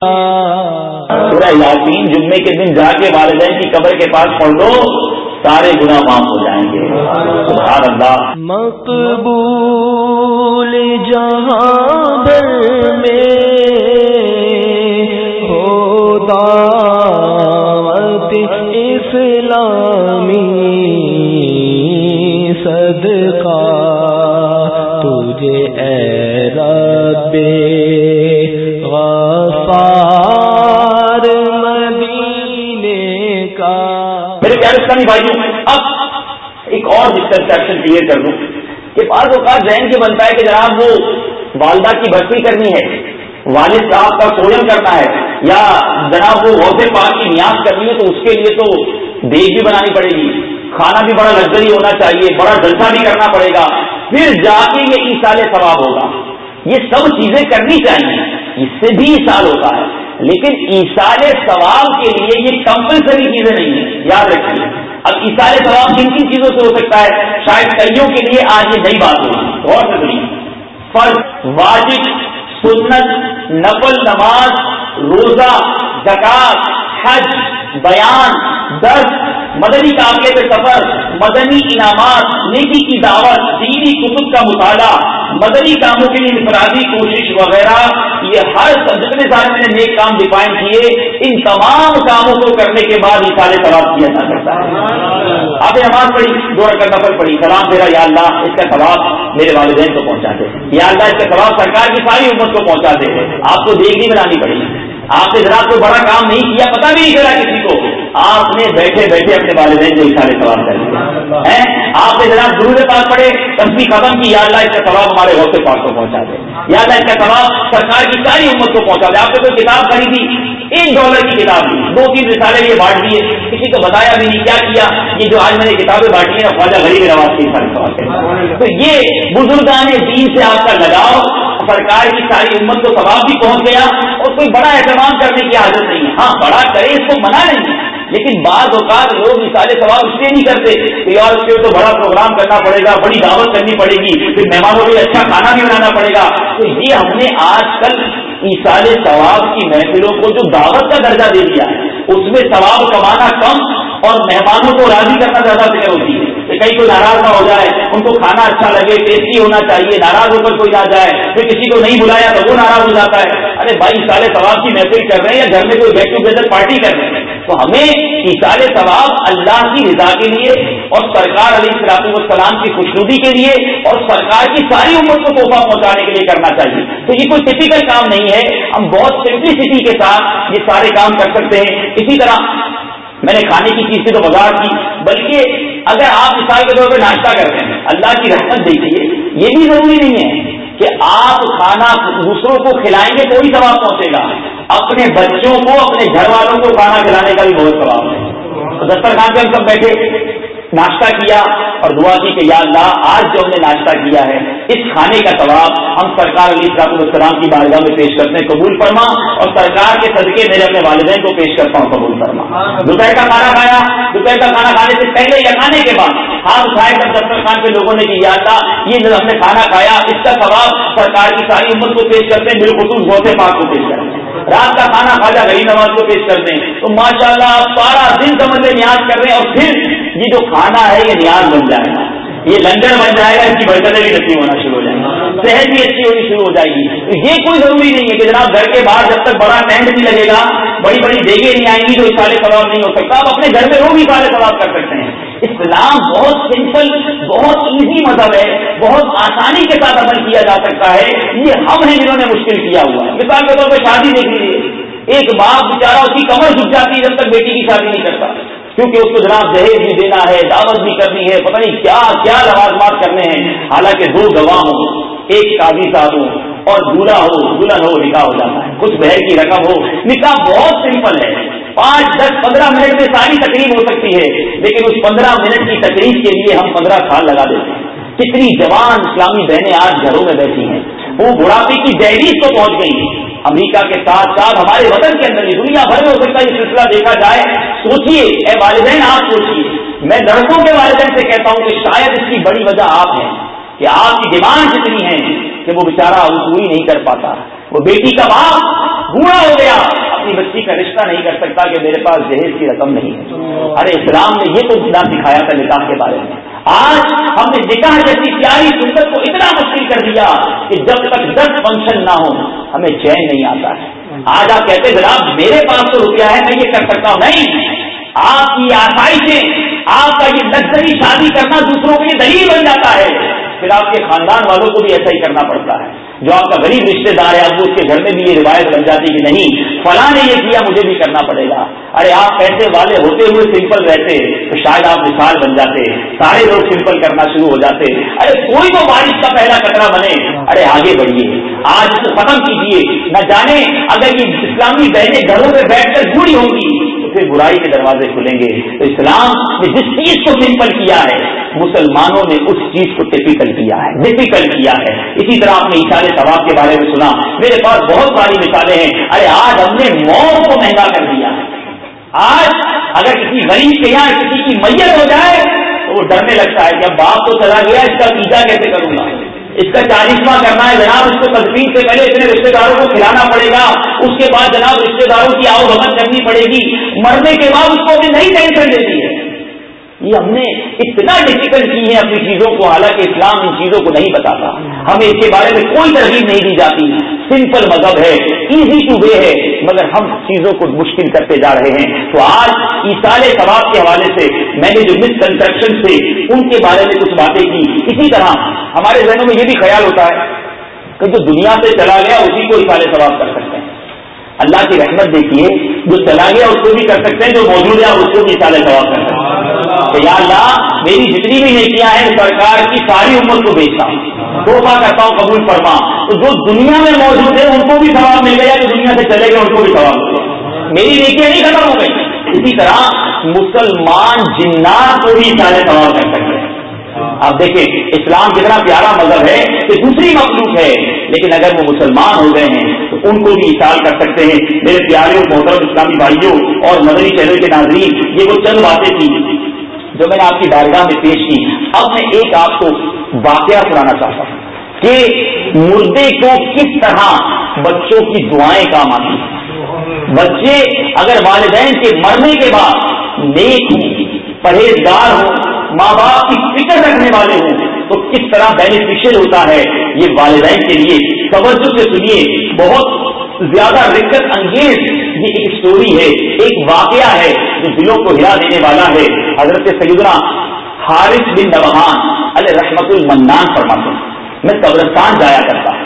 پورا یاسین جمعے کے دن جا کے والدین کی قبر کے پاس پڑھ لو، سارے گنا معاف ہو جائیں گے۔ سبحان اللہ۔ مقبول جہاں میں دعوت اسلامی صدقہ، تجھے اے رب اسلامی بھائیوں اب ایک اور ڈسکنسپشن کلیئر کر دوں کہ بعض اوقات ذہن یہ بنتا ہے کہ جناب وہ والدہ کی بھرتی کرنی ہے، والد صاحب کا سوجن کرنا ہے، یا جناب وہ غوث پاک کی نیاز کرنی ہے تو اس کے لیے تو دیش بھی بنانی پڑے گی، کھانا بھی بڑا لگژری ہونا چاہیے، بڑا جلسہ بھی کرنا پڑے گا، پھر جا کے یہ ایسال ثواب ہوگا۔ یہ سب چیزیں کرنی چاہیے اس سے بھی ایسال ہوتا ہے۔ لیکن ایسال ثواب کے لیے یہ کمپلسری چیزیں نہیں ہیں، یاد رکھیے۔ اب ایسال ثواب کن کن چیزوں سے ہو سکتا ہے؟ شاید کئیوں کے لیے آج یہ نئی بات ہوگی اور ضروری فرض، واجب، سنت نقل نماز، روزہ زکات حج، بیان درد مدنی قابلے پہ سفر، مدنی انعامات، نیکی کی دعوت، دینی کتب کا مطالعہ، مدنی کاموں کے لیے انفرادی کوشش وغیرہ، یہ ہر جتنے سارے میں نے نیک کام ڈیفائن کیے، ان تمام کاموں کو کرنے کے بعد یہ سارے ثواب کیا جا سکتا ہے۔ آپ نے نماز پڑھی، دو رکعت نفل پڑھی، سلام تیرا یا اللہ اس کا ثواب میرے والدین کو پہنچا دے یا اللہ اس کا ثواب سرکار کی ساری امت کو پہنچا دے آپ کو دیکھنی بنانی پڑی۔ آپ نے ذرا کوئی بڑا کام نہیں کیا پتا بھی نہیں چلا کسی کو۔ آپ نے بیٹھے بیٹھے اپنے والدین کو اشارے سوال کر دیا آپ نے ذرا گرو کے پاس پڑے تصویر ختم کی، یا اللہ اس کا سواب ہمارے وقت پاس کو پہنچا دے۔ یا اللہ اس کا سواب سرکار کی ساری امت کو پہنچا دے۔ آپ نے کوئی کتاب خریدی ایک ڈالر کی کتاب دی دو تین رسالے یہ بانٹ دیے۔ کسی کو بتایا بھی نہیں، کیا کیا؟ یہ جو آج میں نے کتابیں بانٹی ہیں خواجہ غریب نواز کی سارے سوال تو یہ بزرگان دین سے آپ کا لگاؤ سرکار کی ساری امت کو ثواب بھی پہنچ گیا اور کوئی بڑا اہتمام کرنے کی عادت نہیں ہے۔ ہاں بڑا کرے اس کو منع نہیں ہے، لیکن بعض اوقات لوگ مثال سوال اس لیے نہیں کرتے کہ یار اس کے تو بڑا پروگرام کرنا پڑے گا، بڑی دعوت کرنی پڑے گی، پھر مہمانوں کے اچھا کھانا بھی بنانا پڑے گا۔ تو یہ ہم نے آج کل ایسال ثواب کی محفلوں کو جو دعوت کا درجہ دے دیا ہے، اس میں ثواب کمانا کم اور مہمانوں کو راضی کرنا زیادہ فکر ہوتی ہے۔ کہ کہیں کوئی ناراض نہ ہو جائے، ان کو کھانا اچھا لگے، ٹیسٹی ہونا چاہیے، ناراض ہو کر کوئی نہ جائے، پھر کسی کو نہیں بلایا تو وہ ناراض ہو جاتا ہے۔ ارے بھائی سارے ثواب کی محفل کر رہے ہیں یا گھر میں کوئی گیٹ ٹوگیدر پارٹی کر رہے ہیں؟ تو ہمیں اشار ثواب اللہ کی رضا کے لیے اور سرکار علی صلاح السلام کی خوشنودی کے لیے اور سرکار کی ساری امت کو تحفہ پہنچانے کے لیے کرنا چاہیے۔ تو یہ کوئی ٹپیکل کام نہیں ہے۔ ہم بہت سمپلسٹی کے ساتھ یہ سارے کام کر سکتے ہیں۔ اسی طرح میں نے کھانے کی چیز سے تو بازار کی، بلکہ اگر آپ مثال کے طور پہ ناشتہ کرتے ہیں، اللہ کی رحمت دیکھیے یہ بھی ضروری نہیں ہے کہ آپ کھانا دوسروں کو کھلائیں گے تو ہی ثواب پہنچے گا۔ اپنے بچوں کو، اپنے گھر والوں کو کھانا کھلانے کا بھی بہت ثواب ہے۔ دسترخوان پہ ہم سب بیٹھے ناشتہ کیا اور دعا کی کہ یا اللہ آج جو ہم نے ناشتہ کیا ہے اس کھانے کا ثواب ہم سرکار علی صاحب السلام کی بارگاہ میں پیش کرتے ہیں قبول فرما اور سرکار کے صدقے میرے اپنے والدین کو پیش کرتا ہوں قبول فرما۔ دوپہر کا کھانا کھایا دوپہر کا کھانا کھانے سے پہلے یا کھانے کے بعد ہاتھ اٹھائے جب دفتر خان کے لوگوں نے کیا تھا یہ جو ہم نے کھانا کھایا اس کا ثواب سرکار کی ساری امت کو پیش کرتے ہیں بالخصوص غوث پاک کو پیش کرتے ہیں۔ رات کا کھانا کھا جا غریب نواز کو پیش کرتے ہیں۔ تو ماشاء اللہ آپ سارا دن سمجھ میں نیاز کر رہے ہیں اور پھر یہ جو کھانا ہے یہ نیاز بن جائے گا۔ یہ لنگر بن جائے گا، اس کی برکتیں بھی نصیب ہونا شروع ہو جائیں گی۔ صحت بھی اچھی ہونی شروع ہو جائے گی۔ یہ کوئی ضروری نہیں ہے کہ جناب گھر کے باہر جب تک بڑا ٹینٹ نہیں لگے گا، بڑی بڑی دیگیں نہیں آئیں گی تو سارے سواب نہیں ہو سکتا۔ آپ اپنے گھر میں رو بھی سارے سواب کر سکتے ہیں۔ اسلام بہت سمپل، بہت ایزی مذہب ہے۔ بہت آسانی کے ساتھ عمل کیا جا سکتا ہے۔ یہ ہم ہیں جنہوں نے مشکل کیا ہوا ہے۔ مثال کے طور پہ شادی دیکھ لیجیے ایک باپ بیچارہ اس کی کمر جھک جاتی ہے جب تک بیٹی کی شادی نہیں کرتا کیونکہ اس کو جناب دہیج بھی دینا ہے، دعوت بھی کرنی ہے، پتہ نہیں کیا کیا لوازمات کرنے ہیں۔ حالانکہ دو گواہ ہوں، ایک قاضی صاحب ہو اور دولہا ہو دلہن ہو، نکاح ہو جاتا ہے۔ کچھ بہر کی رقم ہو۔ نکاح بہت سمپل ہے۔ پانچ، دس، پندرہ منٹ میں ساری تقریب ہو سکتی ہے، لیکن اس پندرہ منٹ کی تقریب کے لیے ہم پندرہ سال لگا دیتے ہیں۔ کتنی جوان اسلامی بہنیں آج گھروں میں بیٹھی ہیں۔ وہ بڑھاپے کی دہلیز کو پہنچ گئی۔ امریکہ کے ساتھ ساتھ ہمارے وطن کے اندر دنیا بھر میں ہو سکتا ہے یہ سلسلہ دیکھا جائے۔ سوچیے اے والدین، آپ سوچیے میں لڑکوں کے والدین سے کہتا ہوں کہ شاید اس کی بڑی وجہ آپ ہیں کہ آپ کی ڈیمانڈ اتنی ہے کہ وہ بیچارہ پوری نہیں کر پاتا۔ وہ بیٹی کا باپ بوڑھا ہو گیا۔ اپنی بچی کا رشتہ نہیں کر سکتا کہ میرے پاس جہیز کی رقم نہیں ہے۔ ارے اسلام نے یہ تو نہ سکھایا تھا نکاح کے بارے میں۔ آج ہم نے نکاح جیسی پیاری سنت کو اتنا مشکل کر دیا کہ جب تک دس فنکشن نہ ہو، ہمیں چین نہیں آتا ہے۔ آج آپ کہتے جناب، میرے پاس تو روپیہ ہے، میں یہ کر سکتا ہوں۔ نہیں، آپ کی آسائشیں، آپ کا یہ لگژری شادی کرنا دوسروں کے لیے دلیل بن جاتا ہے۔ پھر آپ کے خاندان والوں کو بھی ایسا ہی کرنا پڑتا ہے۔ جو آپ کا غریب رشتے دار ہے اب اس کے گھر میں بھی یہ روایت بن جاتی کہ نہیں، فلاں نے یہ کیا، مجھے بھی کرنا پڑے گا۔ ارے، آپ پیسے والے ہوتے ہوئے سمپل رہتے، تو شاید آپ مثال بن جاتے۔ سارے لوگ سمپل کرنا شروع ہو جاتے۔ ارے، کوئی تو بارش کا پہلا کترا بنے۔ ارے، آگے بڑھیے آج اس کو ختم کیجیے نہ جانے اگر یہ اسلامی بہنیں گھروں میں بیٹھ کر جڑی ہوں گی پھر برائی کے دروازے کھلیں گے۔ تو اسلام نے جس چیز کو سمپل کیا ہے، مسلمانوں نے اس چیز کو ٹیپیکل کیا ہے ڈیفیکلٹ کیا ہے۔ اسی طرح آپ نے اشارے ثواب کے بارے میں سنا۔ میرے پاس بہت ساری مثالیں ہیں۔ ارے، آج ہم نے موت کو مہنگا کر دیا۔ آج اگر کسی غریب کے یہاں کسی کی میت ہو جائے تو وہ ڈرنے لگتا ہے جب باپ تو چلا گیا، اس کا پیزا کیسے کروں گا؟ اس کا چالیسواں کرنا ہے، جناب، اس کو تدفین سے پہلے اپنے رشتے داروں کو کھلانا پڑے گا۔ اس کے بعد جناب رشتے داروں کی آؤ بھگت کرنی پڑے گی۔ مرنے کے بعد اس کو اپنی نئی ٹینشن دیتی ہے یہ ہم نے اتنا ڈیفیکلٹ کی ہے اپنی چیزوں کو، حالانکہ اسلام ان چیزوں کو نہیں بتاتا۔ ہمیں اس کے بارے میں کوئی ترغیب نہیں دی جاتی۔ سمپل مذہب ہے ایزی ٹو وے ہے، مگر ہم چیزوں کو مشکل کرتے جا رہے ہیں۔ تو آج ایسال ثواب کے حوالے سے میں نے جو مسکنسپشن تھے ان کے بارے میں کچھ باتیں کی، اسی طرح ہمارے ذہنوں میں یہ بھی خیال ہوتا ہے کہ جو دنیا سے چلا گیا، اسی کو اصال ثواب کر سکتے ہیں۔ اللہ کی رحمت دیکھیے، جو چلا گیا، اس کو بھی کر سکتے ہیں، جو موجود ہے اس کو بھی اصال ثواب کر سکتے ہیں۔ کہ یا اللہ، میری جتنی بھی نیکیاں ہیں، سرکار کی ساری عمر کو بیچتا ہوں۔ کرتا ہوں، قبول فرما۔ تو جو دنیا میں موجود ہے ان کو بھی ثواب مل گیا، جو دنیا سے چلے گئے، ان کو بھی ثواب مل گیا۔ میری نیکیاں نہیں ختم ہو گئی۔ اسی طرح مسلمان جنات کو بھی سارے ثواب کر سکتے ہیں۔ آپ دیکھیں، اسلام کتنا پیارا مذہب ہے کہ دوسری مخلوق ہے، لیکن اگر وہ مسلمان ہو گئے ہیں، تو ان کو بھی اشار کر سکتے ہیں۔ میرے پیارے محترم اسلامی بھائیوں اور مدنی چینل کے ناظرین، یہ وہ چند باتیں تھی جو میں نے آپ کی بارگاہ میں پیش کی، اب میں ایک آپ کو واقعہ سنانا چاہتا ہوں کہ مردے کو کس طرح بچوں کی دعائیں کام آتی ہیں؟ بچے اگر والدین کے مرنے کے بعد نیک ہوں، پرہیزگار ہوں، ماں باپ کی فکر رکھنے والے ہوں، تو کس طرح بینیفیشل ہوتا ہے؟ یہ والدین کے لیے، توجہ سے سنیے، بہت زیادہ رکت انگیز یہ ایک اسٹوری ہے، ایک واقعہ ہے جو دلوں کو ہلا دینے والا ہے۔ حضرت سیدنا حارث بن نبحان علیہ رحمت المنان فرماتے میں قبرستان جایا کرتا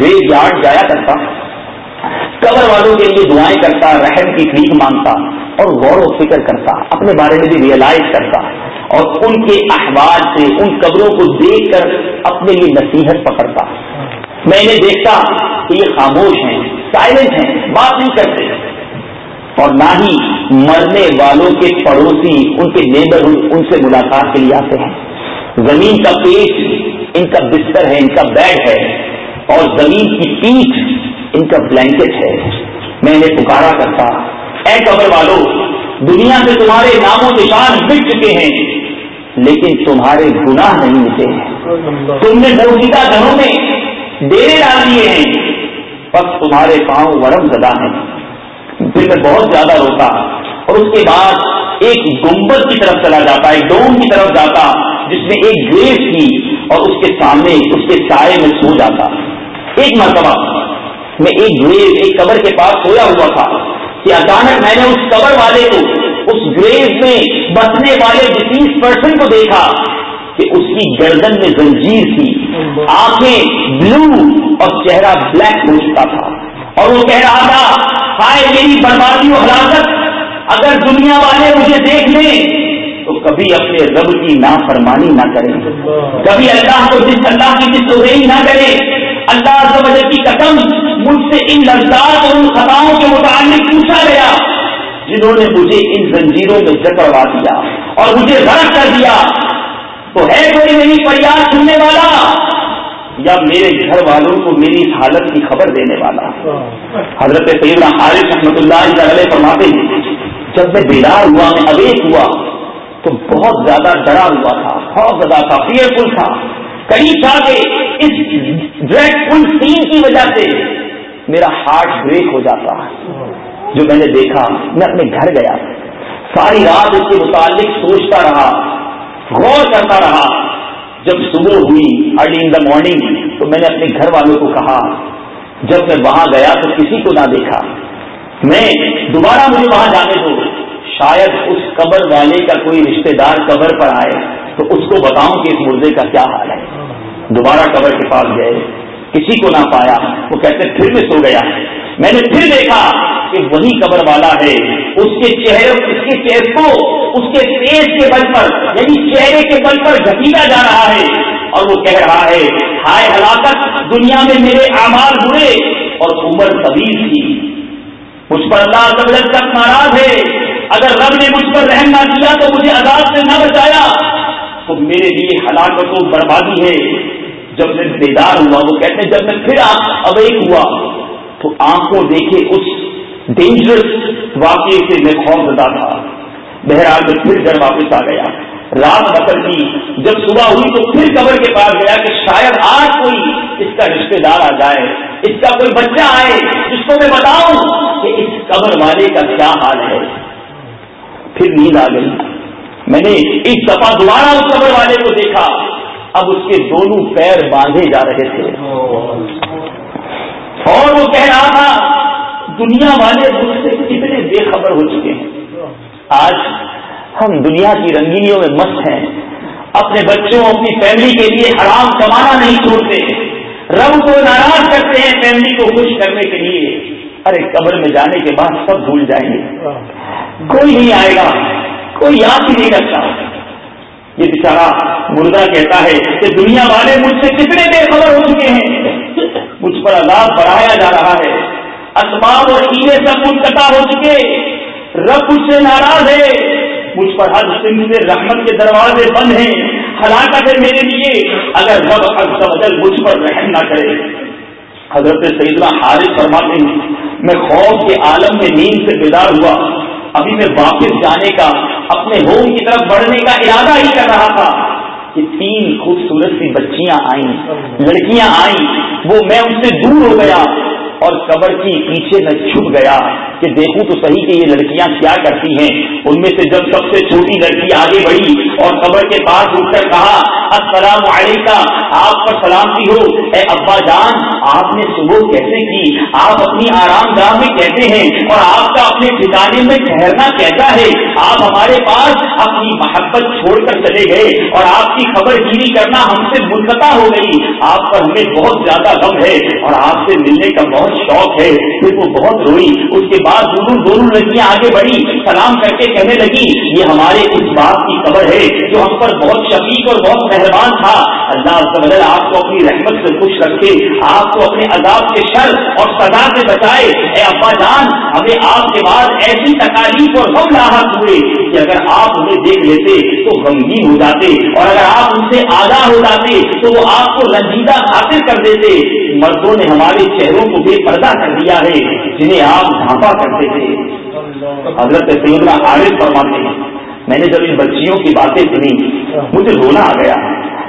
گریو یارڈ جایا کرتا قبر والوں کے لیے دعائیں کرتا، رحم کی فریق مانگتا اور غور و فکر کرتا، اپنے بارے میں بھی ریئلائز کرتا۔ اور ان کے احوال سے، ان قبروں کو دیکھ کر اپنے لیے نصیحت پکڑتا۔ میں انہیں دیکھتا کہ یہ خاموش ہیں۔ سائلنٹ ہیں، بات نہیں کرتے۔ اور نہ ہی مرنے والوں کے پڑوسی ان کے نیبر ان سے ملاقات کے لیے آتے ہیں۔ زمین کا پیٹ ان کا بستر ہے، ان کا بیڈ ہے۔ اور زمین کی پیٹ ان کا بلینکٹ ہے۔ میں انہیں پکارا کرتا، اے قبر والوں دنیا سے تمہارے نام و نشان مٹ چکے ہیں، لیکن تمہارے گناہ نہیں مٹے۔ ہیں تم نے موجودہ گھروں میں ڈیرے ڈال دیے ہیں۔ بس تمہارے پاؤں ورم زدہ ہیں۔ پھر میں بہت زیادہ روتا، اور اس کے بعد ایک گنبد کی طرف چلا جاتا، ایک ڈوم کی طرف جاتا، جس میں ایک گریس تھی، اور اس کے سامنے، اس کے سائے میں سو جاتا۔ ایک مرتبہ میں ایک گریز، ایک قبر کے پاس سویا ہوا تھا کہ اچانک میں نے اس قبر والے کو، اس گریز میں بسنے والے ڈسیز پرسن کو دیکھا۔ کہ اس کی گردن میں زنجیر تھی، آنکھیں بلو اور چہرہ بلیک ہو چکا تھا۔ اور وہ کہہ رہا تھا، ہائے میری بربادی و ہلاکت، اگر دنیا والے مجھے دیکھ لیں تو کبھی اپنے رب کی نافرمانی نہ کریں۔ کبھی اللہ کو جس اللہ کی جس توہین نہ کرے، اللہ کی قدم مجھ سے ان لذات اور ان خطاؤں کے متعلق پوچھا گیا، جنہوں نے مجھے ان زنجیروں میں جکڑوا دیا اور مجھے غرق کر دیا۔ تو ہے کوئی میری فریاد سننے والا؟ یا میرے گھر والوں کو میری حالت کی خبر دینے والا؟ حضرت سیدنا حارث رحمت اللہ علیہ فرماتے ہیں، جب میں بیدار ہوا، میں اویک ہوا، تو بہت زیادہ ڈرا ہوا تھا، بہت زیادہ تھا فیئر فل تھا کئی کے اس ڈریڈ فل سین کی وجہ سے میرا ہارٹ بریک ہو جاتا جو میں نے دیکھا، میں اپنے گھر گیا۔ ساری رات اس کے متعلق سوچتا رہا۔ غور کرتا رہا۔ جب صبح ہوئی ارلی ان دا مارننگ تو میں نے اپنے گھر والوں کو کہا، جب میں وہاں گیا تو کسی کو نہ دیکھا۔ میں دوبارہ مجھے وہاں جانے دو۔ شاید اس قبر والے کا کوئی رشتہ دار قبر پر آئے، تو اس کو بتاؤں کہ اس مردے کا کیا حال ہے۔ دوبارہ قبر کے پاس گئے، کسی کو نہ پایا، وہ کہتے، پھر میں سو گیا۔ میں نے پھر دیکھا کہ وہی قبر والا ہے۔ اس کے چہرے، اس کے چہرے کو، اس کے پیش کے بل پر یعنی چہرے کے بل پر گھٹیلا جا رہا ہے۔ اور وہ کہہ رہا ہے، ہائے ہلاکت، دنیا میں میرے اعمال ہوئے اور عمر طویل تھی۔ مجھ پر اللہ تک ناراض ہے۔ اگر رب نے مجھ پر رحم نہ کیا تو مجھے عذاب سے نہ بچایا۔ تو میرے لیے ہلاکت و بربادی ہے۔ جب میں بیدار ہوا، وہ کہتے ہیں، جب میں پھر اویک ہوا تو آنکھوں دیکھے اس ڈینجرس واقعے سے میں خوف زدہ تھا۔ بہرحال میں پھر گھر واپس آ گیا۔ رات بکر کی، جب صبح ہوئی تو پھر قبر کے پاس گیا کہ شاید آج کوئی اس کا رشتے دار آ جائے، اس کا کوئی بچہ آئے۔ جس کو میں بتاؤں کہ اس قبر والے کا کیا حال ہے۔ پھر نیند آ گئی۔ میں نے ایک دفعہ دوبارہ اس قبر والے کو دیکھا۔ اب اس کے دونوں پیر باندھے جا رہے تھے۔ اور وہ کہہ رہا تھا، دنیا والے مجھ سے کتنے بے خبر ہو چکے ہیں۔ آج ہم دنیا کی رنگینیوں میں مست ہیں۔ اپنے بچوں، اپنی فیملی کے لیے حرام کمانا نہیں چھوڑتے۔ رب کو ناراض کرتے ہیں فیملی کو خوش کرنے کے لیے۔ ارے، قبر میں جانے کے بعد سب بھول جائیں گے۔ کوئی نہیں آئے گا، کوئی یاد ہی نہیں رکھتا۔ یہ بیچارہ مردہ کہتا ہے کہ دنیا والے مجھ سے کتنے بے خبر ہو چکے ہیں۔ مجھ پر عذاب بڑھایا جا رہا ہے۔ اسباب اور ایلے سب منقطع ہو چکے۔ رب مجھ سے ناراض ہے۔ مجھ پر ہر سن سے رحمت کے دروازے بند ہیں۔ ہلاکت ہے میرے لیے۔ اگر رب بدل مجھ پر رحم نہ کرے۔ حضرت سیدنا حارث فرماتے ہیں، میں خوف کے عالم میں نیند سے بیدار ہوا۔ ابھی میں واپس جانے کا، اپنے ہوم کی طرف بڑھنے کا ارادہ ہی کر رہا تھا۔ کہ تین خوبصورت سی بچیاں آئیں، لڑکیاں آئیں، وہ میں ان سے دور ہو گیا۔ اور قبر کی پیچھے میں چھپ گیا کہ دیکھوں تو صحیح کہ یہ لڑکیاں کیا کرتی ہیں۔ ان میں سے جب سب سے چھوٹی لڑکی آگے بڑھی اور قبر کے پاس اٹھ کر کہا، السلام علیکم، آپ پر سلامتی ہو۔ اے ابا جان، آپ نے صبح کیسے کی؟ آپ اپنی آرام گاہ میں کہتے ہیں؟ اور آپ کا اپنے ٹھکانے میں ٹھہرنا کیسا ہے؟ آپ ہمارے پاس اپنی محبت چھوڑ کر چلے گئے اور آپ کی خبر گیری کرنا ہم سے منقطع ہو گئی۔ آپ پر ہمیں بہت زیادہ غم ہے اور آپ سے ملنے کا بہت بہت شوق ہے، پھر وہ بہت روئی۔ اس کے بعد دونوں دونوں لڑکیاں آگے بڑھی، سلام کر کے کہنے لگی، یہ ہمارے اس بات کی خبر ہے جو ہم پر بہت شفیق اور بہت مہربان تھا۔ اللہ آپ کو اپنی رحمت سے خوش رکھے، آپ کو اپنے عذاب کے شر اور سزا سے بچائے۔ اے ابا جان، ہمیں آپ کے بعد ایسی تکالیف اور غم راحت ہوئے کہ اگر آپ انہیں دیکھ لیتے تو غمگین ہو جاتے، اور اگر آپ ان سے آگاہ ہو جاتے تو وہ آپ کو رنجیدہ خاطر کر دیتے۔ مردوں نے ہمارے چہروں کو بے پردہ کر دیا ہے، جنہیں آپ ڈھانپا کرتے تھے حضرت سیدنا عارف فرماتے ہیں، میں نے جب ان بچیوں کی باتیں سنی مجھے رونا آ گیا۔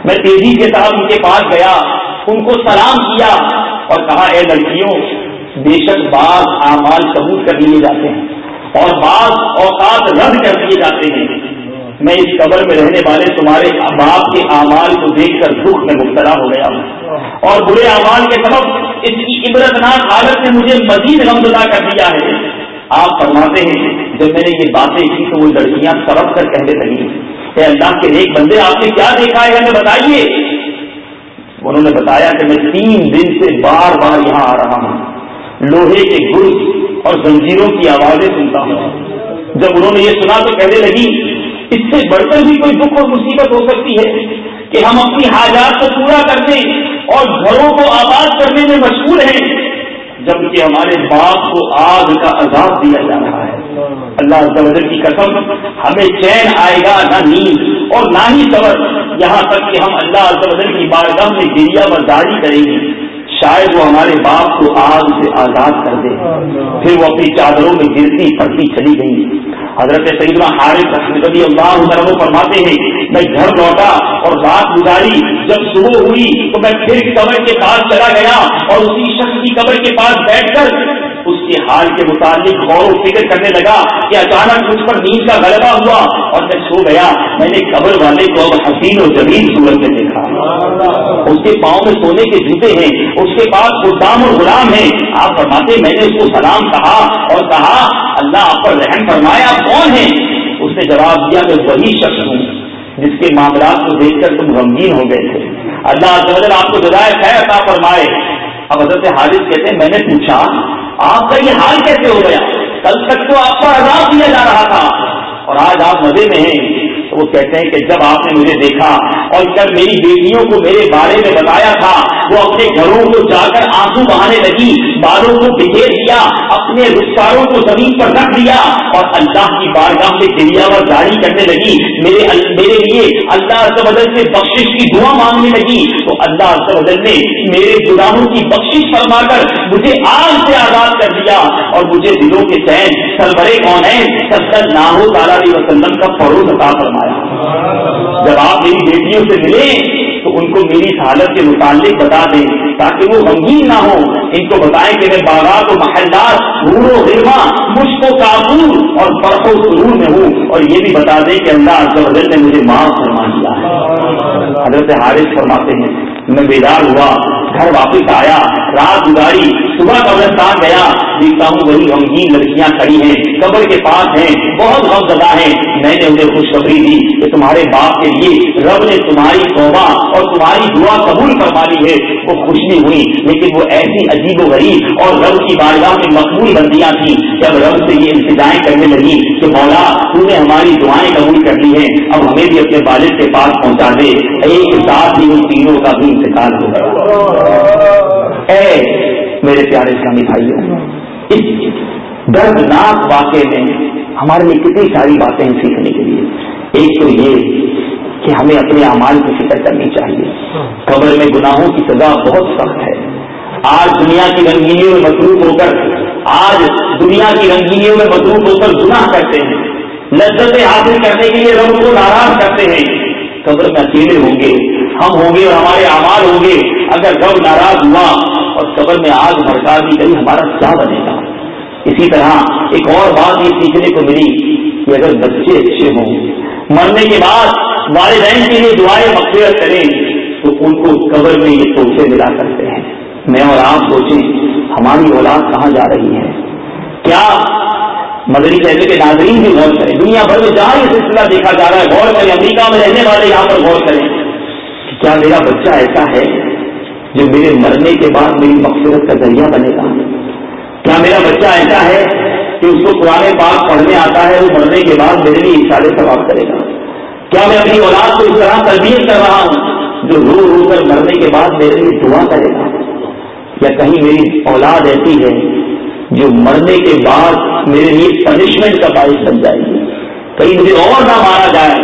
میں تیزی کے ساتھ ان کے پاس گیا، ان کو سلام کیا اور کہا، اے لڑکیوں، بے شک بعض اعمال قبول کر لیے جاتے ہیں اور بعض اوقات رد کر دیے جاتے ہیں۔ میں اس قبر میں رہنے والے تمہارے باپ کے اعمال کو دیکھ کر دکھ میں مبتلا ہو گیا ہوں۔ اور برے اعمال کے سبب اس کی عبرتناک حالت نے مجھے مزید غمزدہ کر دیا ہے۔ آپ فرماتے ہیں، جب میں نے یہ باتیں کی تو وہ لڑکیاں سڑک کر کہنے لگی اے اللہ کے ایک بندے، آپ نے کیا دیکھا ہے؟ ہمیں بتائیے۔ انہوں نے بتایا کہ میں تین دن سے بار بار یہاں آ رہا ہوں۔ لوہے کے گرز اور زنجیروں کی آوازیں سنتا ہوں۔ جب انہوں نے یہ سنا تو کہنے لگی اس سے بڑھ کر بھی کوئی دکھ اور مصیبت ہو سکتی ہے کہ ہم اپنی حاجات کو پورا کرنے اور گھروں کو آباد کرنے میں مشغول ہیں، جبکہ ہمارے باپ کو آگ کا عذاب دیا جا رہا ہے۔ اللہ کی قسم، ہمیں چین آئے گا نہ نیند اور نہ ہی صبر۔ یہاں تک کہ ہم اللہ کی بارگاہ میں گریا برداری کریں گے۔ شاید وہ ہمارے باپ کو آگ سے آزاد کر دے۔ پھر وہ اپنی چادروں میں گرتی پڑتی چلی گئی۔ حضرت سیدنا حارث رضی اللہ عنہ فرماتے ہیں، میں گھر لوٹا اور رات گزاری۔ جب شروع ہوئی تو میں پھر قبر کے پاس چلا گیا اور اسی شخص کی قبر کے پاس بیٹھ کر اس کے حال کے متعلق غور و فکر کرنے لگا کہ اچانک مجھ پر نیند کا غلبہ ہوا اور میں سو گیا۔ میں نے قبر والے کو اب حسین و جمیل صورت میں دیکھا۔ اس کے پاؤں میں سونے کے جوتے ہیں۔ اس کے پاس غلام اور غلام ہیں۔ آپ فرماتے میں نے اس کو سلام کہا اور کہا، اللہ آپ پر رحم فرمائے، آپ کون ہیں؟ اس نے جواب دیا، میں وہی شخص ہوں، جس کے معاملات کو دیکھ کر تم غمگین ہو گئے تھے۔ اللہ آپ کو جدائے خیر عطا فرمائے۔ اب حضرت حادث کہتے ہیں، میں نے پوچھا آپ کا یہ حال کیسے ہو گیا؟ کل تک تو آپ کو عذاب دیا جا رہا تھا۔ اور آج آپ مزے میں ہیں۔ وہ کہتے ہیں کہ جب آپ نے مجھے دیکھا اور جب میری بیٹیوں کو میرے بارے میں بتایا تھا، وہ اپنے گھروں کو جا کر آنسو بہانے لگی، بالوں کو بکھیر دیا، اپنے رخساروں کو زمین پر رکھ دیا اور اللہ کی بارگاہ میں گریا جاری کرنے لگی۔ میرے میرے لیے اللہ بدل سے بخشش کی دعا مانگنے لگی۔ تو اللہ بدل نے میرے گناہوں کی بخشش فرما کر مجھے آگ سے آزاد کر دیا اور مجھے دلوں کے چین سربرے کون ہے سب نہ ہو تعالیٰ وسلم کا فروغ عطا فرمایا۔ جب آپ میری بیٹیوں سے ملیں، تو ان کو میری حالت کے متعلق بتا دیں، تاکہ وہ غمگین نہ ہو ان کو بتائیں کہ میں باغات و محلات گور و غرما مشک و کابور اور فرق و سرور میں ہوں۔ اور یہ بھی بتا دیں کہ اللہ نے مجھے معاف فرما دیا ہے۔ حضرت حارث فرماتے ہیں، میں بیدار ہوا۔ گھر واپس آیا، رات گزاری، صبح قبرستان گیا، دیکھتا ہوں وہی غمگین لڑکیاں کھڑی ہیں، قبر کے پاس ہیں، بہت غم زدہ ہیں۔ میں نے انہیں خوشخبری دی کہ تمہارے باپ کے لیے رب نے تمہاری توبہ اور تمہاری دعا قبول کروا لی ہے۔ وہ خوش نہیں ہوئی، لیکن وہ ایسی عجیب و غریب اور رب کی بارگاہ میں مقبول بندیاں تھیں۔ جب رب سے یہ انتظائیں کرنے لگی کہ مولا، تو نے ہماری دعائیں قبول کر لی ہیں، اب ہمیں بھی اپنے والد کے پاس پہنچا دے۔ ایک ساتھ ہی ان تینوں کا بھی انتقال ہو گیا اے میرے پیارے اسلامی بھائیوں، اس دردناک واقعے میں ہمارے لیے کتنی ساری باتیں سیکھنے کے لیے۔ ایک تو یہ کہ ہمیں اپنے اعمال کی فکر کرنی چاہیے۔ قبر میں گناہوں کی سزا بہت سخت ہے۔ آج دنیا کی رنگینیوں میں مصروف ہو کر، آج دنیا کی رنگینیوں میں مصروف ہو کر گناہ کرتے ہیں۔ لذتیں حاصل کرنے کے لیے رب کو ناراض کرتے ہیں۔ قبر میں اکیلے ہوں گے، ہم ہوں گے اور ہمارے اعمال ہوں گے۔ اگر رب ناراض ہوا اور قبر میں آگ بھڑکا دی گئی، ہمارا کیا بنے گا؟ اسی طرح ایک اور بات یہ سیکھنے کو ملی کہ اگر بچے اچھے ہوں، مرنے کے بعد والدین کے لیے دعائیں مقصد کریں، تو ان کو قبر میں یہ توحفے ملا کرتے ہیں۔ میں اور آپ سوچیں، ہماری اولاد کہاں جا رہی ہے؟ کیا مدری کہتے کے ناظرین بھی غور کریں؟ دنیا بھر میں جہاں یہ سلسلہ دیکھا جا رہا ہے، غور کریں، امریکہ میں رہنے والے یہاں پر غور کریں۔ کیا میرا بچہ ایسا ہے جو میرے مرنے کے بعد میری مقصد کا ذریعہ بنے گا۔ کیا میرا بچہ ایسا ہے کہ اس کو پرانے پاک پڑھنے آتا ہے، وہ مرنے کے بعد میرے لیے اشارے سواب کرے گا؟ کیا میں اپنی اولاد کو اس طرح تربیت کر رہا ہوں جو رو رو کر مرنے کے بعد میرے لیے دعا کرے گا؟ یا کہیں میری اولاد ایسی ہے جو مرنے کے بعد میرے لیے پنشمنٹ کا باعث بن جائے گی؟ کہیں مجھے اور نہ مارا جائے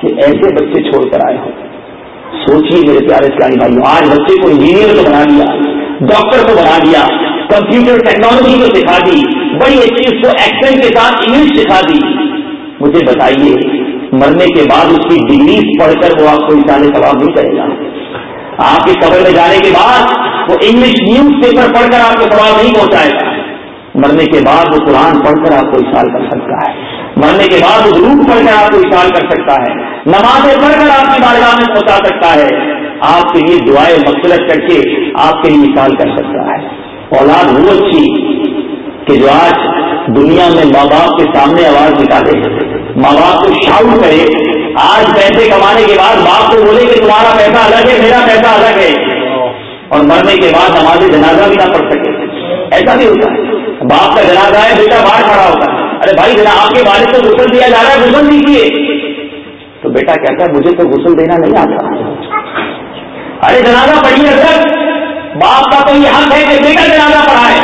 کہ ایسے بچے چھوڑ کر آئے ہوں۔ سوچیے میرے پیارے اسلامی بھائی آج بچے کو انجینئر کو بنا دیا ڈاکٹر کو بنا دیا کمپیوٹر ٹیکنالوجی کو سکھا دی، بڑی اچھی اس کو ایکسنٹ کے ساتھ انگلش سکھا دی۔ مجھے بتائیے، مرنے کے بعد اس کی ڈگری پڑھ کر وہ آپ کو انسانی ثواب نہیں کرے گا؟ آپ کی قبر میں جانے کے بعد وہ انگلش نیوز پیپر پڑھ کر آپ کو ثواب نہیں پہنچائے گا۔ مرنے کے بعد وہ قرآن پڑھ کر آپ کو اشار کر سکتا ہے۔ مرنے کے بعد وہ ضرور پڑھ کر آپ کو اشار کر سکتا ہے۔ نمازیں پڑھ کر آپ کی بارگاہ میں پہنچا سکتا ہے۔ آپ کے لیے دعائیں مقصد کر کے آپ کے لیے اشار کر سکتا ہے۔ اولاد وہ اچھی کہ جو آج دنیا میں ماں باپ کے سامنے آواز نکالے، ماں باپ کو شاؤٹ کرے۔ آج پیسے کمانے کے بعد باپ کو بولے کہ تمہارا پیسہ الگ ہے، میرا پیسہ الگ ہے۔ اور مرنے کے بعد نماز جنازہ بھی نہ پڑھ سکے۔ ایسا بھی ہوتا ہے۔ باپ کا جنازہ ہے، بیٹا باہر کھڑا ہوتا ہے۔ ارے بھائی جنا آپ کے والد کو غسل دیا جا رہا ہے، غسل دیجیے تو بیٹا کہتا ہے مجھے تو غسل دینا نہیں آتا۔ ارے جنازہ پڑھیے اگر باپ کا تو یہ حق ہے کہ بیٹا جنازہ پڑھائے۔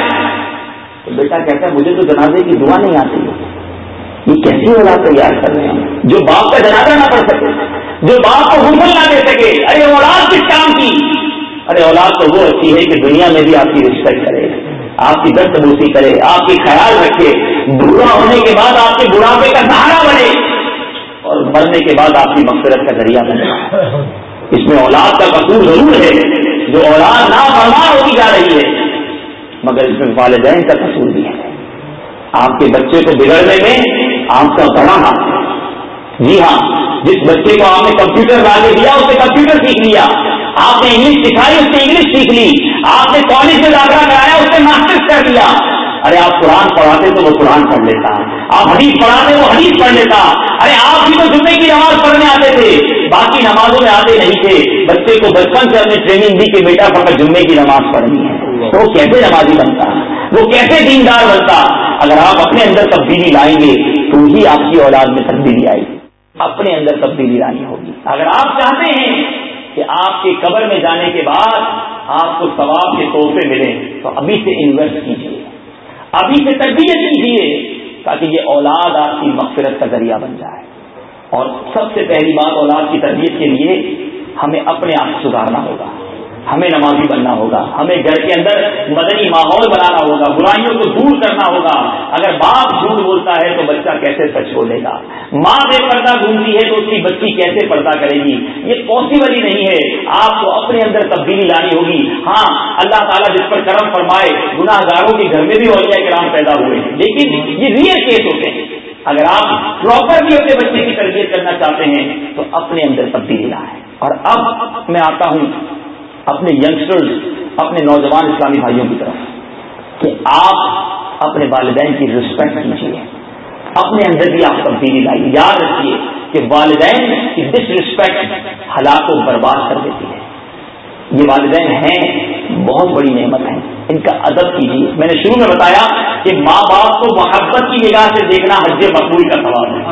تو بیٹا کہتا ہے مجھے تو جنازے کی دعا نہیں آتی۔ یہ کیسی اولاد تیار کر رہے ہیں؟ جو باپ کا جنازہ نہ پڑھ سکے، جو باپ کو غسل نہ دے سکے۔ ارے اولاد کس کام کی؟ ارے اولاد تو وہ اچھی ہے کہ دنیا میں بھی آپ کی رسپیکٹ کرے۔ آپ کی دست بوسی کرے، آپ کی خیال رکھے۔ بوڑھا ہونے کے بعد آپ کے بڑھاپے کا سہارا بنے۔ اور مرنے کے بعد آپ کی مقصد کا ذریعہ بنے۔ اس میں اولاد کا قصور ضرور ہے۔ جو اولاد نا نہ ہوتی جا رہی ہے، مگر اس میں والدین کا قصور بھی ہے۔ آپ کے بچے کو بگڑنے میں آپ کا بڑا ہاتھ ہے جی ہاں جس بچے کو آپ نے کمپیوٹر لا کے دیا، اس نے کمپیوٹر سیکھ لیا۔ آپ نے انگلش سکھائی، اس نے انگلش سیکھ لی۔ آپ نے کالج میں داخلہ کرایا؟ اس نے ماسٹر کر لیا ارے آپ قرآن پڑھاتے تو وہ قرآن پڑھ لیتا۔ آپ حدیث پڑھاتے وہ حدیث پڑھ لیتا۔ ارے آپ بھی تو جمعے کی نماز پڑھنے آتے تھے۔ باقی نمازوں میں آتے نہیں تھے۔ بچے کو بچپن سے ہمیں ٹریننگ دی کہ بیٹا فقط جمعے کی نماز پڑھنی ہے۔ تو وہ کیسے نمازی بنتا؟ وہ کیسے دیندار بنتا؟ اگر آپ اپنے اندر تبدیلی لائیں گے تو ہی آپ کی اولاد میں تبدیلی آئے گی۔ اپنے اندر تبدیلی لانی ہوگی۔ اگر آپ چاہتے ہیں کہ آپ کے قبر میں جانے کے بعد آپ کو ثواب کے تحفے ملیں تو ابھی سے انویسٹ کیجیے ابھی سے تربیت کیجیے تاکہ یہ اولاد آپ کی مغفرت کا ذریعہ بن جائے۔ اور سب سے پہلی بات اولاد کی تربیت کے لیے ہمیں اپنے آپ سدھارنا ہوگا۔ ہمیں نمازی بننا ہوگا۔ ہمیں گھر کے اندر مدنی ماحول بنانا ہوگا۔ برائیوں کو دور کرنا ہوگا۔ اگر باپ جھوٹ بولتا ہے تو بچہ کیسے سچ بولے گا؟ ماں بے پردہ ڈھونڈتی ہے تو اس کی بچی کیسے پردہ کرے گی؟ یہ پاسبل ہی نہیں ہے۔ آپ کو اپنے اندر تبدیلی لانی ہوگی۔ ہاں اللہ تعالیٰ جس پر کرم فرمائے گناہ گاروں کے گھر میں بھی اولیاء کرام پیدا ہوئے ہیں۔ لیکن یہ ریئل کیس ہوتے ہیں۔ اگر آپ پراپرلی اپنے بچے کی تربیت کرنا چاہتے ہیں، تو اپنے اندر تبدیلی لائیں اور اب میں آتا ہوں اپنے ینگسٹرز اپنے نوجوان اسلامی بھائیوں کی طرف کہ آپ اپنے والدین کی رسپیکٹ کیجیے اپنے اندر بھی آپ تبدیلی لائیے۔ یاد رکھیے کہ والدین کی ڈس رسپیکٹ حالات کو برباد کر دیتی ہے۔ یہ والدین ہیں، بہت بڑی نعمت ہیں۔ ان کا ادب کیجیے۔ میں نے شروع میں بتایا کہ ماں باپ کو محبت کی نگاہ سے دیکھنا حج مقبول کا سوال ہے۔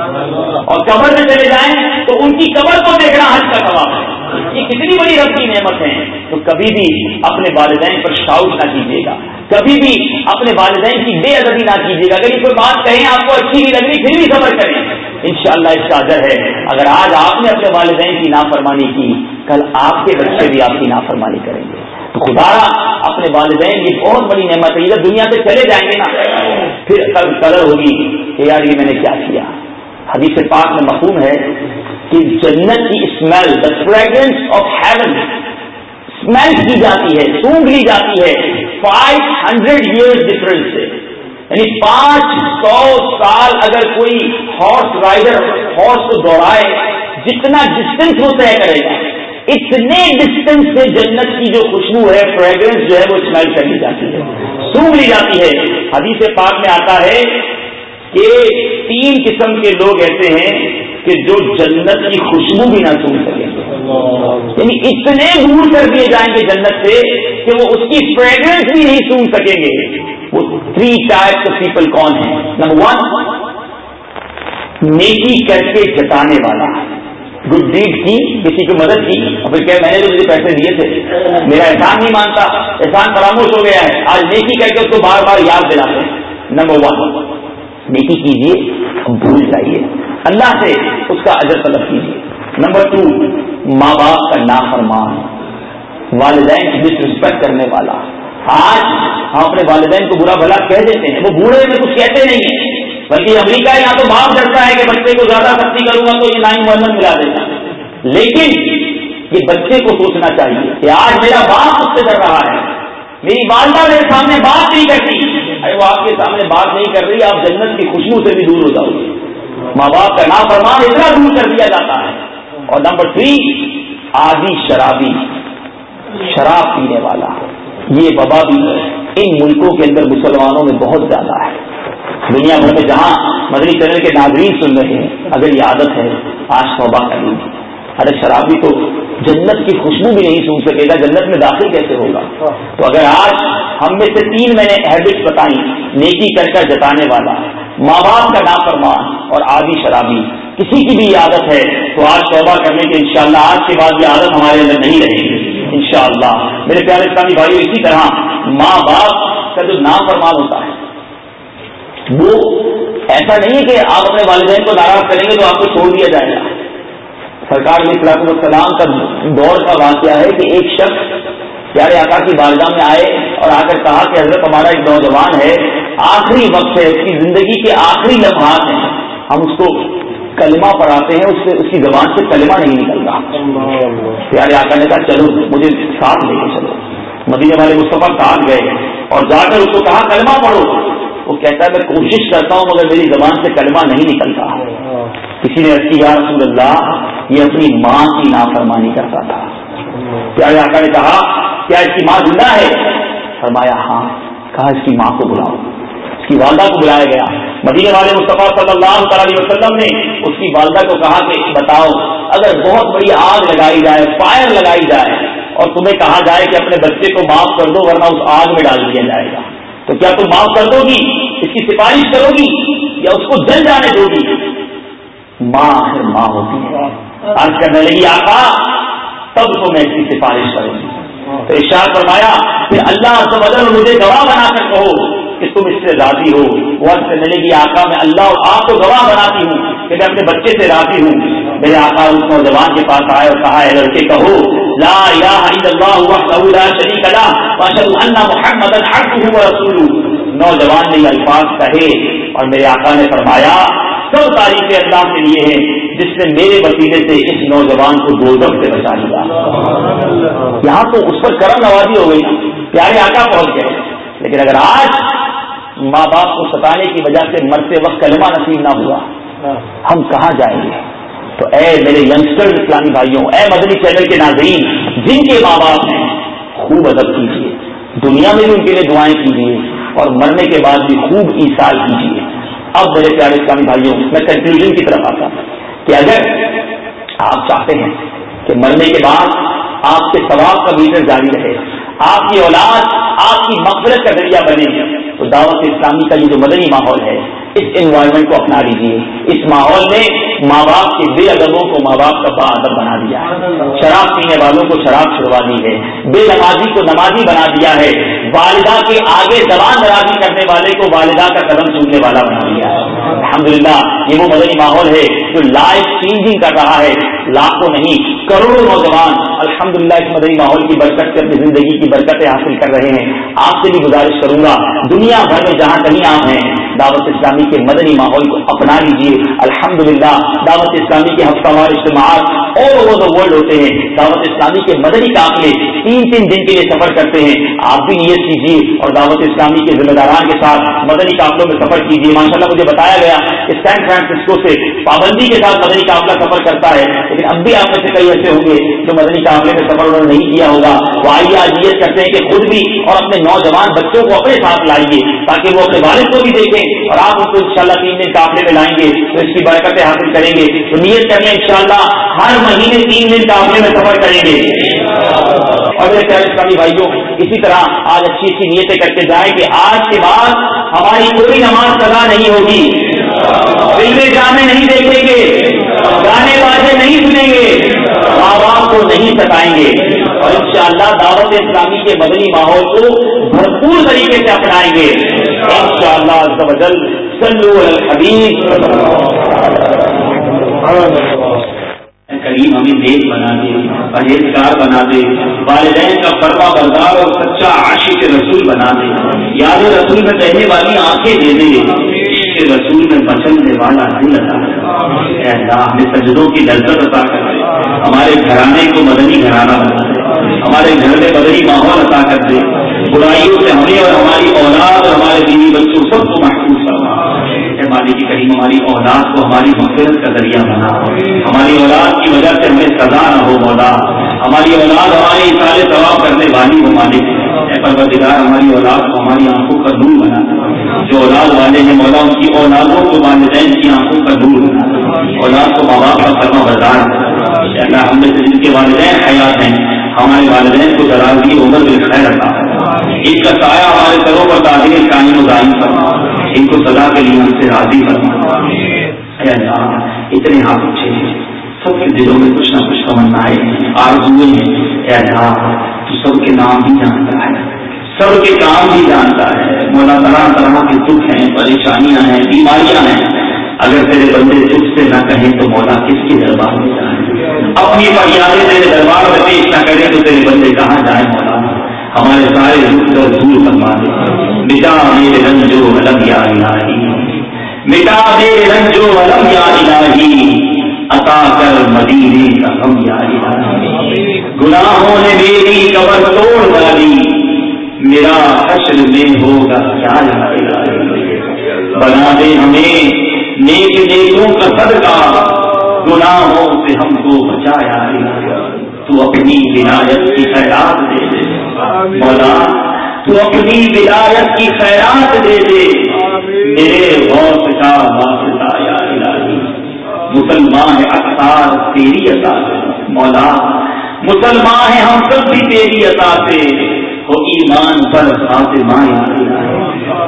اور قبر میں چلے جائیں تو ان کی قبر کو دیکھنا حج کا سوال ہے۔ یہ کتنی بڑی رب کی نعمت ہے تو کبھی بھی اپنے والدین پر شاؤٹ نہ کیجیے گا۔ کبھی بھی اپنے والدین کی بے ادبی نہ کیجیے گا۔ اگر یہ کوئی بات کہیں آپ کو اچھی نہیں لگ رہی پھر بھی خبر کریں۔ انشاءاللہ اس کا اجر ہے۔ اگر آج آپ نے اپنے والدین کی نافرمانی کی، کل آپ کے بچے بھی آپ کی نافرمانی کریں گے۔ تو خدا اپنے والدین کی بہت بڑی نعمت ہے۔ جب دنیا سے چلے جائیں گے نا۔ پھر کل قدر ہوگی کہ یار یہ میں نے کیا کیا۔ حدیث پاک میں مفہوم ہے کہ جنت کی smell the fragrance of heaven smell کی جاتی ہے، سونگ لی جاتی ہے۔ فائیو ہنڈریڈ ایئر ڈفرنس سے یعنی پانچ سو سال اگر کوئی ہارس رائڈر ہارس کو دوڑائے، جتنا ڈسٹینس وہ طے کرے گا۔ اتنے ڈسٹینس سے جنت کی جو خوشبو ہے فریگرنس جو ہے وہ اسمیل کر لی جاتی ہے۔ سونگ لی جاتی ہے۔ حدیث پاک میں آتا ہے کہ تین قسم کے لوگ ایسے ہیں کہ جو جنت کی خوشبو بھی نہ سن سکیں۔ گے یعنی اتنے دور کر دیے جائیں گے جنت سے کہ وہ اس کی فریگرنس بھی نہیں سن سکیں گے۔ وہ تھری ٹائپس آف پیپل کون ہیں؟ نمبر ون نیکی کر کے جتانے والا۔ گڈ ڈیڈ کی، کسی کی مدد کی۔ اور پھر کیا میں نے مجھے پیسے دیے تھے۔ میرا احسان نہیں مانتا۔ احسان فراموش ہو گیا ہے۔ آج نیکی کر کے اس کو بار بار یاد دلاتے ہیں۔ نمبر ون نیکی کیجیے بھول جائیے۔ اللہ سے اس کا اجر طلب کیجیے نمبر ٹو ماں باپ کا نافرمان، والدین کی ڈس رسپیکٹ کرنے والا۔ آج ہم اپنے والدین کو برا بھلا کہہ دیتے ہیں، وہ بوڑھے میں کچھ کہتے نہیں ہیں۔ بلکہ امریکہ یہاں تو باپ ڈرتا ہے کہ بچے کو زیادہ سختی کروں گا تو یہ نائن ون ملا دیتا۔ لیکن یہ بچے کو سوچنا چاہیے کہ آج میرا باپ اس سے ڈر رہا ہے۔ میری والدہ میرے سامنے بات نہیں کرتی۔ ارے وہ آپ کے سامنے بات نہیں کر رہی، آپ جنت کی خوشبو سے بھی دور ہو جاؤ۔ گے ماں باپ کا نام فرمان اتنا دور کر دیا جاتا ہے۔ اور نمبر تھری آدھی شرابی، شراب پینے والا۔ یہ وبا بھی ان ملکوں کے اندر مسلمانوں میں بہت زیادہ ہے۔ دنیا بھر میں جہاں مدنی چینل کے ناظرین سن رہے ہیں، اگر یہ عادت ہے، آج توبہ کر لیجیے ارے شرابی تو جنت کی خوشبو بھی نہیں سن سکے گا، جنت میں داخل کیسے ہوگا؟ تو اگر آج ہم میں سے تین میں نے ہیبٹس بتائی نیکی کر کر جتانے والا، ماں باپ کا نافرمان اور آدھی شرابی کسی کی بھی عادت ہے تو آج توبہ کرنے کے انشاءاللہ آج کے بعد یہ عادت ہمارے اندر نہیں رہے گی۔ انشاءاللہ۔ میرے پیارے اسلامی بھائی اسی طرح ماں باپ کا جو نافرمان ہوتا ہے، وہ ایسا نہیں ہے کہ آپ اپنے والدین کو ناراض کریں گے تو آپ کو چھوڑ دیا جائے گا۔ سرکار میں اخلاق السلام کا دور کا واقعہ ہے کہ ایک شخص پیارے آقا کی بارگاہ میں آئے اور آ کر کہا کہ حضرت ہمارا ایک نوجوان ہے، آخری وقت ہے، اس کی زندگی کے آخری لمحات ہیں۔ ہم اس کو کلمہ پڑھاتے ہیں، اس سے اس کی زبان سے کلمہ نہیں نکلتا۔ پیارے آقا نے کہا، چلو، مجھے ساتھ لے کے چلو۔ مدینہ والے مصطفیٰ ساتھ گئے اور جا کر اس کو کہا، کلمہ پڑھو۔ وہ کہتا ہے، میں کوشش کرتا ہوں، مگر میری زبان سے کلمہ نہیں نکلتا۔ کسی نے یا رسول اللہ، یہ اپنی ماں کی نافرمانی کرتا تھا۔ پیارے آقا نے کہا، کیا اس کی ماں زندہ ہے؟ فرمایا ہاں۔ کہا، اس کی ماں کو بلاؤ۔ اس کی والدہ کو بلایا گیا۔ مدینہ والے مصطفیٰ صلی اللہ تعالی وسلم نے اس کی والدہ کو کہا کہ بتاؤ، اگر بہت بڑی آگ لگائی جائے، فائر لگائی جائے اور تمہیں کہا جائے کہ اپنے بچے کو معاف کر دو، ورنہ اس آگ میں ڈال دیا جائے گا۔ تو کیا تم معاف کر دو گی؟ اس کی سفارش کرو گی یا اس کو جل جانے دو گی؟ ماں آخر ماں ہوتی ہے۔ آج کرنے لگی، آقا، تب تو میں اس کی سفارش کروں گی۔ تو ارشاد فرمایا کہ اللہ سے بدل مجھے گواہ بنا کر کہو کہ تم اس سے راضی ہو، وہ سے ملے گی آقا میں اللہ اور آپ کو گواہ بناتی ہوں کہ میں اپنے بچے سے راضی ہوں۔ میرے آقا اس نوجوان کے پاس آئے اور کہا ہے لڑکے، کہو، لا الہ الا اللہ وحدہ لا شریک له واشهد ان محمدا عبده نوجوان نے یہ الفاظ کہے اور میرے آقا نے فرمایا سب تعریفیں اللہ کے لیے ہیں جس نے میرے وسیلے سے اس نوجوان کو دوزخ سے بچا لیا۔ یہاں تو اس پر کرم نوازی ہو گئی پیارے آقا پہنچ گئے۔ لیکن اگر آج ماں باپ کو ستانے کی وجہ سے مرتے وقت کلمہ نصیب نہ ہوا۔ ہم کہاں جائیں گے؟ تو اے میرے ینگسٹر اسلامی بھائیوں، اے مدنی چینل کے ناظرین، جن کے ماں باپ ہیں، خوب ادب کیجیے دنیا میں بھی ان کے لیے دعائیں کیجیے اور مرنے کے بعد بھی خوب ایسال کیجیے اب میرے پیارے اسلامی بھائیوں، میں کنکلوژن کی طرف آتا ہوں کہ اگر آپ چاہتے ہیں کہ مرنے کے بعد آپ کے ثواب کا میٹر جاری رہے، آپ کی اولاد آپ کی مغفرت کا ذریعہ بنے تو دعوت اسلامی کا یہ جو مدنی ماحول ہے، اس انوائرمنٹ کو اپنا لیجیے اس ماحول نے ماں باپ کے بے ادبوں کو ماں باپ کا با ادب بنا دیا ہے۔ شراب پینے والوں کو شراب چھڑوا دی ہے۔ بے نمازی کو نمازی بنا دیا ہے۔ والدہ کے آگے زبان درازی کرنے والے کو والدہ کا قدم چننے والا بنا دیا ہے۔ الحمدللہ، یہ وہ مدنی ماحول ہے جو لائف چینجنگ کر رہا ہے۔ لاکھوں نہیں، کروڑوں نوجوان الحمدللہ اس مدنی ماحول کی برکت سے اپنی زندگی کی برکتیں حاصل کر رہے ہیں۔ آپ سے بھی گزارش کروں گا، دنیا بھر میں جہاں کہیں آپ ہیں، دعوت اسلامی کے مدنی ماحول کو اپنا لیجیے الحمدللہ، دعوت اسلامی کے ہفتہ وار اجتماعات اور اوور دا ورلڈ ہوتے ہیں، دعوت اسلامی کے مدنی قافلے تین تین دن کے لیے سفر کرتے ہیں۔ آپ بھی نیت کیجیے اور دعوت اسلامی کے ذمہ داران کے ساتھ مدنی قافلوں میں سفر کیجیے ماشاء اللہ مجھے بتایا گیا سین فرانسسکو سے پابندی کے ساتھ مدنی قافلہ سفر کرتا ہے، لیکن اب بھی آپ میں سے کئی ایسے ہوں گے جو مدنی قافلے میں سفر انہوں نے نہیں کیا ہوگا۔ وہ آئیے آج نیت کرتے ہیں کہ خود بھی اور اپنے نوجوان بچوں کو اپنے ساتھ لائیے، تاکہ وہ اپنے والد کو بھی دیکھیں اور آپ ان کو ان شاء اللہ تین دن قافلے میں لائیں گے، تو اس کی برکتیں حاصل کریں گے۔ تو نیت کریں ان شاء ہر مہینے تین دن قافلے میں سفر کریں گے۔ اور میرے پیارے اسلامی بھائیوں، اسی طرح آج اچھی اچھی نیتیں کرتے جائیں کہ آج کے بعد ہماری کوئی نماز سزا نہیں ہوگی۔ فلمیں جامع نہیں دیکھیں گے، گانے بازے نہیں سنیں گے ماں باپ کو نہیں ستائیں گے۔ اور انشاءاللہ دعوت اسلامی کے مدنی ماحول کو بھرپور طریقے سے اپنائیں گے۔ انشاءاللہ شاء اللہ سلو الحبیب۔ کریم ہمیں دیکھ بنا دے، پرہیزگار بنا دے، والدین کا فرما بردار اور سچا عاشق رسول بنا دے۔ یاد رسول میں کہنے والی آنکھیں دے دے، عشق رسول میں بچنے والا دل اے اللہ، ہمیں سجدوں کی لذت عطا کر۔ دے ہمارے گھرانے کو مدنی گھرانہ بنا دے۔ ہمارے گھر میں مدنی ماحول عطا کر دے۔ برائیوں سے ہمیں اور ہماری اولاد اور ہمارے بیوی بچوں سب کو محفوظ کرنا مالک کریم ہماری اولاد کو ہماری مغفرت کا ذریعہ بنا۔ ہماری اولاد کی وجہ سے ہمیں سزا نہ ہو مولا۔ ہماری اولاد ہماری سارے ثواب کرنے والی ہو مالک۔ پروردگار، ہماری اولاد کو ہماری آنکھوں کا دور بنا۔ جو اولاد والے ہیں مولا، ان کی اولادوں کو والدین کی آنکھوں کا دور بنا۔ اولاد کو ماں باپ کا فرما بردار۔ اللہ ہم نے جن کے والدین حیات ہیں، ہمارے والدین کو درازی عمر میں خیر رکھا ہے ان کا سایہ ہمارے سروں پر تعدیر قائم و دائم ان کو سزا کے لیے ہم سے راضی کرنا اتنے ہاتھ اچھے ہیں۔ سب کے دلوں میں کچھ نہ کچھ تمنا ہے۔ آر ہیں۔ اے اللہ، تو سب کے نام بھی جانتا ہے۔ سب کے کام بھی جانتا ہے۔ مولا طرح طرح کے دکھ ہیں، پریشانیاں ہیں، بیماریاں ہیں۔ اگر تیرے بندے دکھ سے نہ کہیں تو مولا کس کے دربار میں جائیں؟ اپنی فریادیں تیرے دربار میں پیش نہ کریں تو تیرے بندے کہاں جائیں؟ مولا ہمارے سارے دکھ دور فرما دے مٹا میرے رنجو الگ یا الہی۔ مٹا میرے رنجو الگ یا الہی۔ عطا کر مدینے کا ہم یا الہی۔ گناہوں نے میری کمر توڑ ڈالی۔ میرا حشر میں ہوگا کیا بنا دے ہمیں نیک نیکوں کا صدقہ۔ گناہوں سے ہم کو بچایا تو اپنی ولایت کی خیرات دے۔ مولا تو اپنی ولایت کی خیرات دے دے۔ میرے غوث کا واسطہ یا الہی مسلمان اختار تیری عطا مولا مسلمان ہیں ہم سب بھی تیری عطا سے ہو ایمان پر خاتمہ۔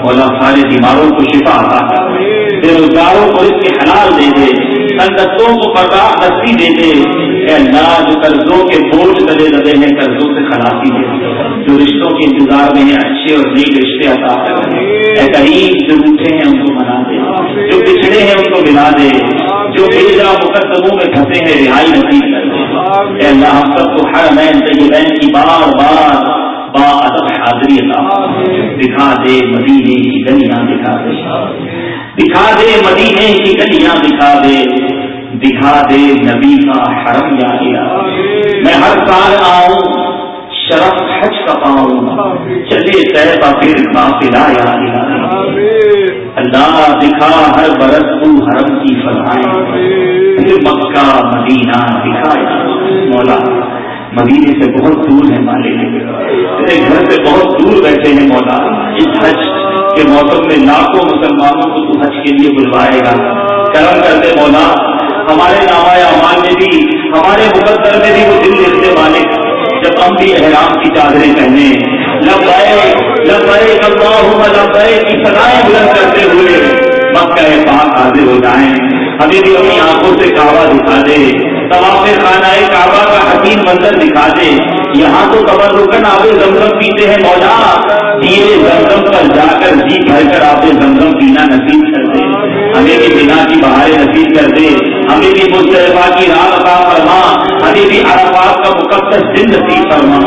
مولا سارے بیماروں کو شفا آتا بے روزگاروں کو اس کے حلال دے دے۔ سنگتوں کو پتا دستی دے دے۔ اے اللہ جو قرضوں کے بوجھ تلے لگے ہیں، قرضوں سے خلاصی دے جو رشتوں کے انتظار میں ہیں، اچھے اور نیک رشتے عطا کر اے قریب، جو روٹے ہیں، ان کو منا دے۔ جو پچھڑے ہیں، ان کو ملا دے۔ جو بھیجا، مقدموں میں پھنسے ہیں، رہائی نصیب کر دے۔ اے اللہ، ہم سب کو ہر مین طیبین کی بار بار با ادب حاضری اللہ دکھا دے مدینے کی گلیاں، دکھا دے۔ دکھا دے مدینے کی گلیاں، دکھا دے۔ دکھا دے نبی کا حرم یا گیا میں ہر سال آؤں، شرف حج کا پاؤں۔ چلے طیبہ پھر قافلہ یا گیا اللہ دکھا ہر برس تو حرم کی پھر مکہ، مدینہ دکھایا۔ مولا، مدینے سے بہت دور ہے مالک تیرے گھر سے بہت دور بیٹھے ہیں مولا۔ اس حج کے موسم میں لاکھوں مسلمانوں کو تو حج کے لیے بلوائے گا۔ کرم کرتے مولا۔ ہمارے نامہ امان میں بھی، ہمارے مقدر میں بھی وہ دل دیکھتے مالک جب ہم بھی احرام کی چادریں پہنے لبائے لبائے لبائے لبائے کی سدائیں بلند کرتے ہوئے مکہ پاک حاضر ہو جائیں۔ ہمیں بھی اپنی آنکھوں سے کعبہ دکھا دے، طواف خانہ کعبہ کا حسین منظر دکھا دے۔ یہاں تو قبر رکن آب زمزم پیتے ہیں مولا، دیے زمزم پر جا کر جی بھر کر آب زمزم پینا نصیب کر دے۔ ہمیں بھی بنا کی بہاریں نصیب کر دے۔ ہمیں بھی مستفا کی رات عطا فرما۔ ہمیں بھی عرفات کا مقدس دن نصیب فرما۔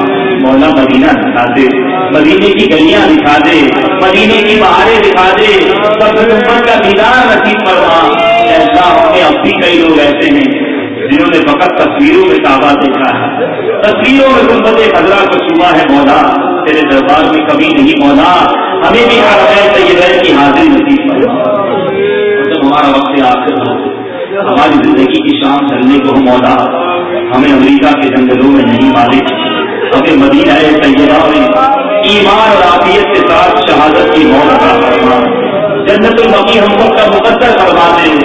مولا مدینہ دکھا دے، مدینے کی گلیاں دکھا دے، مدینے کی بہاریں دکھا دے۔ سب کا دیدار نصیب فرما۔ ایسا ہمیں اب بھی کئی لوگ ایسے ہیں جنہوں نے فقط تصویروں میں کعبہ دیکھا ہے۔ تصویروں میں گنبد حضرہ کو چھوا ہے مولا۔ تیرے دربار میں کبھی نہیں مولا۔ ہمیں بھی ہر خیر طیب کی حاضری نصیب کرنا جب ہمارا وقت آخر ہو ہماری زندگی کی شام چلنے کو مولا ہمیں امریکہ کے جنگلوں میں نہیں مالک ہمیں مدینہ طیبہ میں ایمان اور عافیت کے ساتھ شہادت کی موت کا فرما۔ جنت المقی ہم سب کا مقدر کروا دیں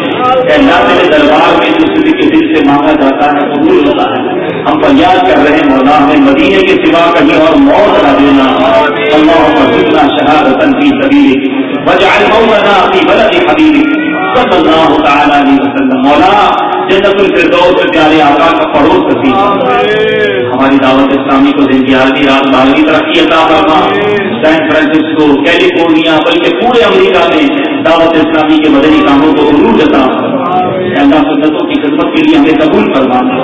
اللہ تیرے دربار میں دوسرے کے دل سے مانگا جاتا ہے، قبول ہوتا ہے۔ ہم فریاد کر رہے ہیں مولا، ہمیں مدینے کے سوا کہیں اور موت نہ دینا۔ اللہ پر جتنا شہادت کی سبھی بجائے مولانا اپنی بلد حبیبی صلی اللہ تعالیٰ علیہ وسلم. مولا جنت الفردوس سے پیارے آقا کا پڑوس کسی ہماری دعوت اسلامی کو زندگی رات بارہویں ترقی عطا فرما. سین فرانسسکو کیلیفورنیا بلکہ پورے امریکہ میں دعوت اسلامی کے مدنی کاموں کو عروج عطا اللہ سنتوں کی خدمت کے لیے ہمیں قبول کروانا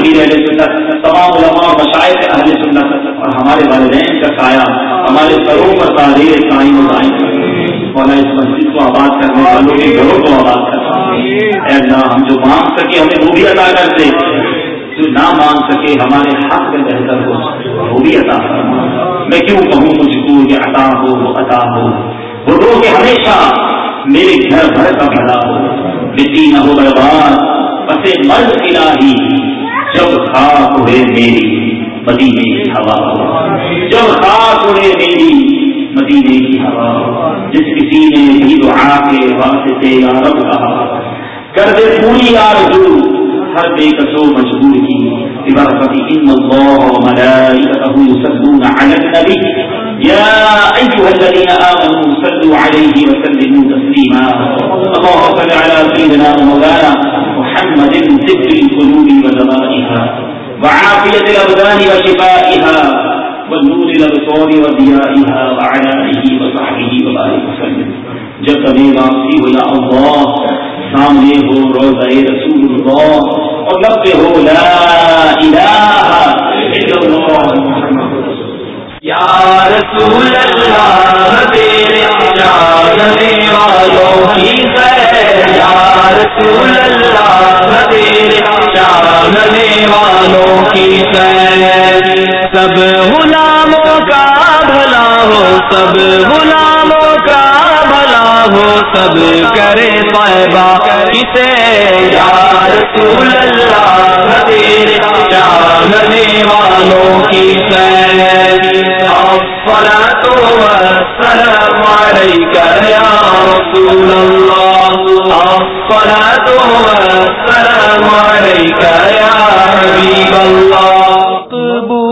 امیر اہل سنت تمام علماء اور مشاعر اہل سنت اور ہمارے والدین کا سایہ ہمارے سروں پر تعلیم قائم و قائم اور اس مسجد کو آباد کرنے والوں کے گھروں کو آباد کرنا۔ اللہ ہم جو مانگ سکے ہمیں وہ بھی ادا کر دے۔ جو نہ مانگ سکے ہمارے حق میں بہتر ہو۔ وہ بھی عطا کرنا میں کیوں کہوں مجھ کو یہ عطا ہو وہ عطا ہو۔ وہ رو کہ ہمیشہ میرے گھر بھر کا بھلا ہو۔ مٹی نہ ہو برباد پسے مرد الہی۔ جب خاک ہوئے میری مدینے کی ہوا ہو۔ جب خاک ہوئے میری مدینے کی ہوا۔ جس کسی نے بھی دعا کے واسطے یا رب کہا، کر دے پوری آرزو ہر بے کسو مجبور کی۔ عبارت ان اللہ وملائکته يصلون على النبي يا أيها الذين آمنوا صلوا عليه وسلموا تسليما اللهم صل على سيدنا ومولانا محمد طب القلوب ودوائها وعافية الأبدان وشفائها والنور الأبصار وضيائها وعلى آله وصحبه وبارك وسلم. جب کبھی واپسی ہو یا اللہ، سامنے ہو روزہ رسول اللہ اور لب پہ ہو لا الہ الا اللہ محمد یا رسول اللہ۔ تیرے جاننے والوں کی خیر۔ یا رسول اللہ تیرے جاننے والوں کی خیر۔ سب غلاموں کا بھلا ہو سب غلاموں کا وہ سب کرے صاحبہ کسے یا رسول اللہ تیرے چاہنے والوں کی سیر افلا تو السلام علیکہ یا رسول اللہ۔ افلا تو السلام علیکہ یا حبیب اللہ۔